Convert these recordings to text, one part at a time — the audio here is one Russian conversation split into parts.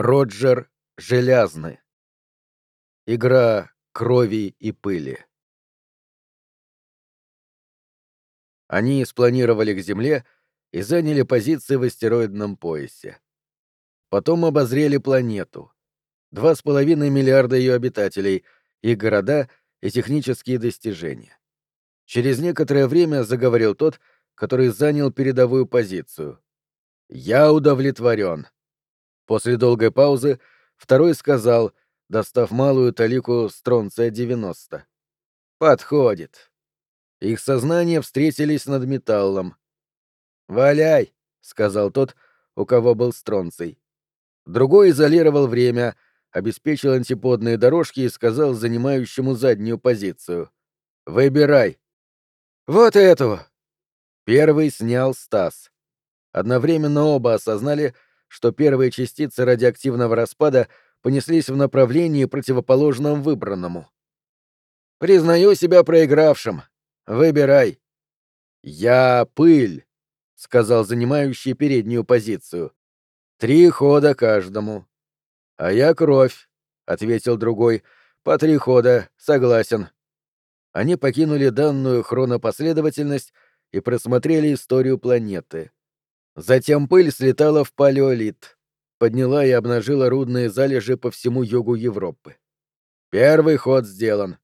Роджер Желязный. Игра крови и пыли. Они спланировали к Земле и заняли позиции в астероидном поясе. Потом обозрели планету. Два с половиной миллиарда ее обитателей, их города и технические достижения. Через некоторое время заговорил тот, который занял передовую позицию. «Я удовлетворен. После долгой паузы второй сказал, достав малую талику стронция-90. «Подходит». Их сознания встретились над металлом. «Валяй», — сказал тот, у кого был стронций. Другой изолировал время, обеспечил антиподные дорожки и сказал занимающему заднюю позицию. «Выбирай». «Вот эту!» Первый снял Стас. Одновременно оба осознали, что первые частицы радиоактивного распада понеслись в направлении, противоположном выбранному. «Признаю себя проигравшим. Выбирай». «Я пыль», — сказал занимающий переднюю позицию. «Три хода каждому». «А я кровь», — ответил другой. «По три хода, согласен». Они покинули данную хронопоследовательность и просмотрели историю планеты. Затем пыль слетала в палеолит, подняла и обнажила рудные залежи по всему югу Европы. Первый ход сделан.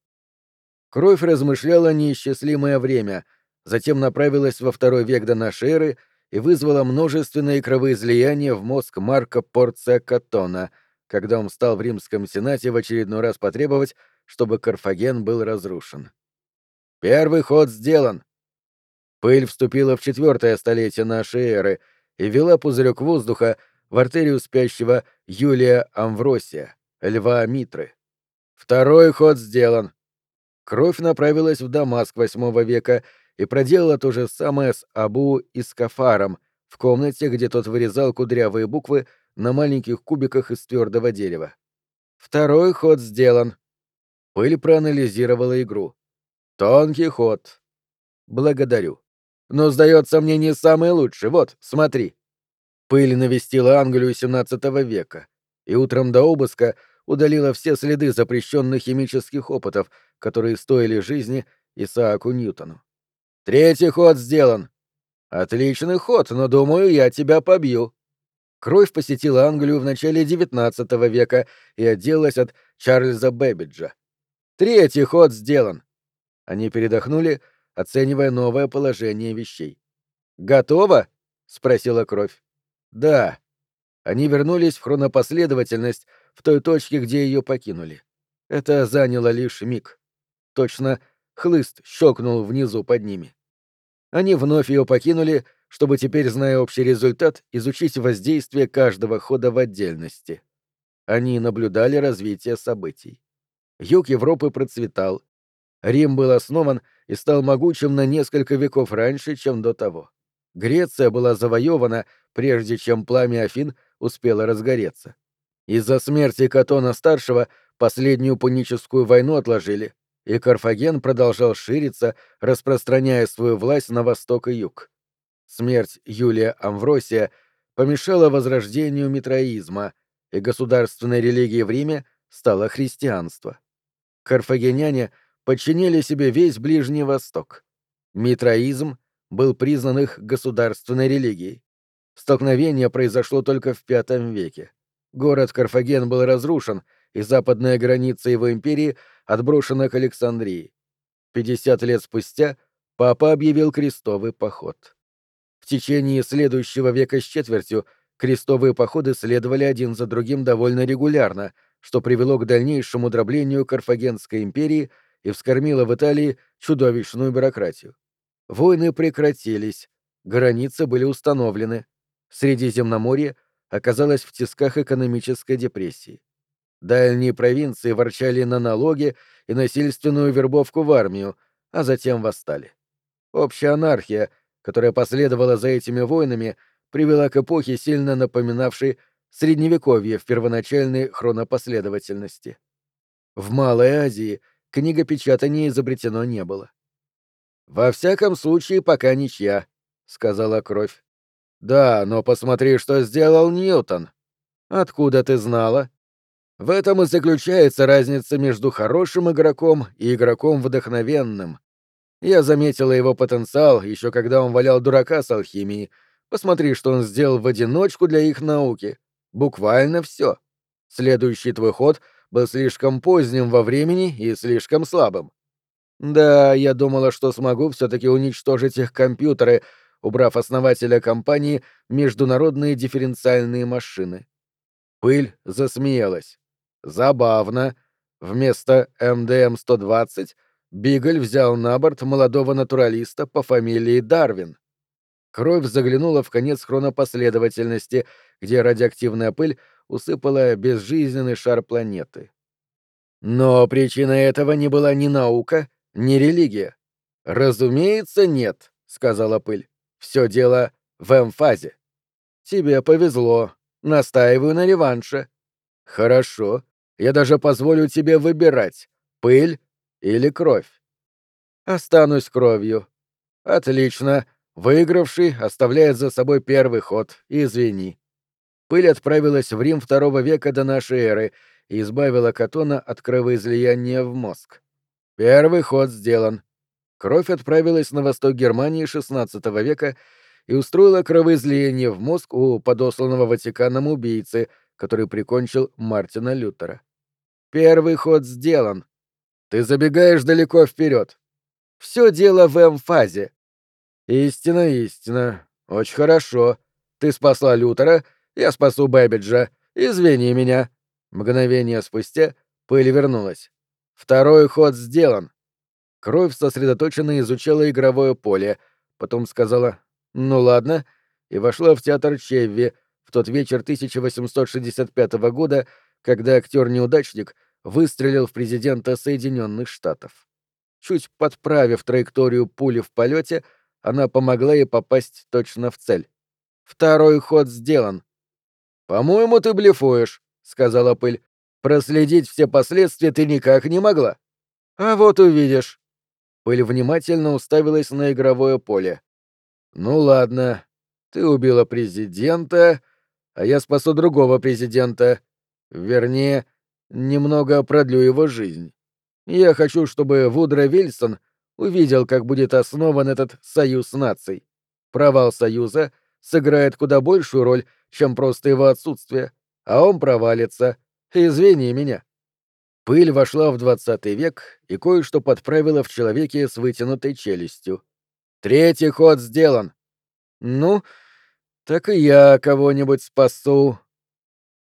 Кровь размышляла неисчислимое время, затем направилась во второй век до нашей эры и вызвала множественные кровоизлияния в мозг Марка Порция Катона, когда он стал в Римском Сенате в очередной раз потребовать, чтобы Карфаген был разрушен. Первый ход сделан. Пыль вступила в четвертое столетие нашей эры и вела пузырек воздуха в артерию спящего Юлия Амвросия, льва Митры. Второй ход сделан. Кровь направилась в Дамаск VIII века и проделала то же самое с Абу и Скафаром в комнате, где тот вырезал кудрявые буквы на маленьких кубиках из твердого дерева. Второй ход сделан. Пыль проанализировала игру. Тонкий ход. Благодарю но, сдается мне, не самый лучший. Вот, смотри». Пыль навестила Англию XVII века, и утром до обыска удалила все следы запрещенных химических опытов, которые стоили жизни Исааку Ньютону. «Третий ход сделан». «Отличный ход, но, думаю, я тебя побью». Кровь посетила Англию в начале XIX века и отделалась от Чарльза Бэббиджа. «Третий ход сделан». Они передохнули, — оценивая новое положение вещей. «Готово?» — спросила кровь. «Да». Они вернулись в хронопоследовательность в той точке, где ее покинули. Это заняло лишь миг. Точно хлыст щелкнул внизу под ними. Они вновь ее покинули, чтобы теперь, зная общий результат, изучить воздействие каждого хода в отдельности. Они наблюдали развитие событий. Юг Европы процветал. Рим был основан и стал могучим на несколько веков раньше, чем до того. Греция была завоевана, прежде чем пламя Афин успело разгореться. Из-за смерти Катона-старшего последнюю пуническую войну отложили, и Карфаген продолжал шириться, распространяя свою власть на восток и юг. Смерть Юлия Амвросия помешала возрождению митроизма, и государственной религией в Риме стало христианство. Карфагеняне — подчинили себе весь Ближний Восток. Митраизм был признан их государственной религией. Столкновение произошло только в V веке. Город Карфаген был разрушен, и западная граница его империи отброшена к Александрии. 50 лет спустя папа объявил крестовый поход. В течение следующего века с четвертью крестовые походы следовали один за другим довольно регулярно, что привело к дальнейшему дроблению Карфагенской империи — и вскормила в Италии чудовищную бюрократию. Войны прекратились, границы были установлены. Средиземноморье оказалось в тисках экономической депрессии. Дальние провинции ворчали на налоги и насильственную вербовку в армию, а затем восстали. Общая анархия, которая последовала за этими войнами, привела к эпохе, сильно напоминавшей Средневековье в первоначальной хронопоследовательности. В Малой Азии — книгопечатание изобретено не было. «Во всяком случае, пока ничья», — сказала кровь. «Да, но посмотри, что сделал Ньютон». Откуда ты знала? В этом и заключается разница между хорошим игроком и игроком вдохновенным. Я заметила его потенциал еще когда он валял дурака с алхимией. Посмотри, что он сделал в одиночку для их науки. Буквально все. Следующий твой ход был слишком поздним во времени и слишком слабым. Да, я думала, что смогу все-таки уничтожить их компьютеры, убрав основателя компании «Международные дифференциальные машины». Пыль засмеялась. Забавно. Вместо МДМ-120 Бигль взял на борт молодого натуралиста по фамилии Дарвин. Кровь заглянула в конец хронопоследовательности, где радиоактивная пыль усыпала безжизненный шар планеты. Но причиной этого не была ни наука, ни религия. «Разумеется, нет», — сказала пыль. «Все дело в эмфазе». «Тебе повезло. Настаиваю на реванше». «Хорошо. Я даже позволю тебе выбирать, пыль или кровь». «Останусь кровью». «Отлично. Выигравший оставляет за собой первый ход. Извини». Пыль отправилась в Рим второго века до нашей эры и избавила Катона от кровоизлияния в мозг. Первый ход сделан. Кровь отправилась на восток Германии XVI века и устроила кровоизлияние в мозг у подосланного Ватиканом убийцы, который прикончил Мартина Лютера. Первый ход сделан. Ты забегаешь далеко вперед. Все дело в эмфазе. Истина, истина. Очень хорошо. Ты спасла Лютера, я спасу Бэббиджа. Извини меня. Мгновение спустя пыль вернулась. Второй ход сделан. Кровь сосредоточенно изучала игровое поле, потом сказала «Ну ладно», и вошла в театр Чевви в тот вечер 1865 года, когда актер-неудачник выстрелил в президента Соединенных Штатов. Чуть подправив траекторию пули в полете, она помогла ей попасть точно в цель. Второй ход сделан. «По-моему, ты блефуешь», — сказала пыль. Проследить все последствия ты никак не могла. А вот увидишь. Пыль внимательно уставилась на игровое поле. Ну ладно, ты убила президента, а я спасу другого президента. Вернее, немного продлю его жизнь. Я хочу, чтобы Вудро Вильсон увидел, как будет основан этот союз наций. Провал союза сыграет куда большую роль, чем просто его отсутствие, а он провалится, Извини меня. Пыль вошла в двадцатый век и кое-что подправила в человеке с вытянутой челюстью. Третий ход сделан. Ну, так и я кого-нибудь спасу.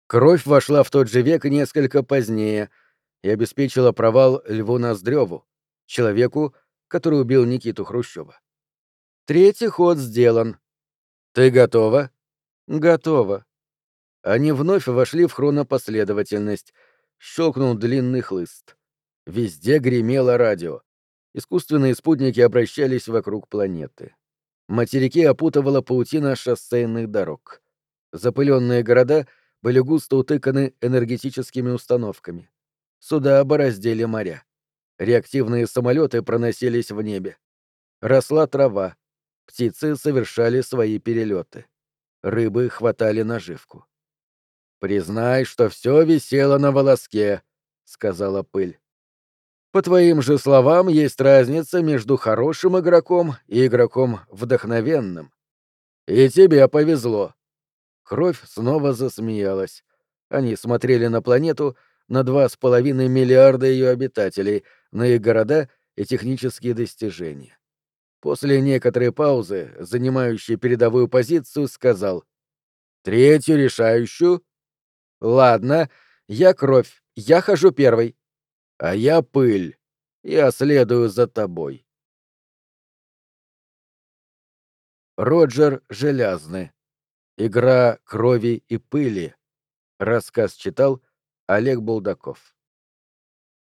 Кровь вошла в тот же век несколько позднее и обеспечила провал Льву Ноздреву, человеку, который убил Никиту Хрущева. Третий ход сделан. Ты готова? Готова. Они вновь вошли в хронопоследовательность. Щелкнул длинный хлыст. Везде гремело радио. Искусственные спутники обращались вокруг планеты. Материки опутывала паутина шоссейных дорог. Запыленные города были густо утыканы энергетическими установками. Суда бороздили моря. Реактивные самолеты проносились в небе. Росла трава. Птицы совершали свои перелеты. Рыбы хватали наживку. «Признай, что все висело на волоске», — сказала пыль. «По твоим же словам, есть разница между хорошим игроком и игроком вдохновенным. И тебе повезло». Кровь снова засмеялась. Они смотрели на планету, на два с половиной миллиарда ее обитателей, на их города и технические достижения. После некоторой паузы, занимающей передовую позицию, сказал «Третью решающую Ладно, я кровь, я хожу первый. А я пыль. Я следую за тобой. Роджер Желязный. Игра крови и пыли. Рассказ читал Олег Булдаков.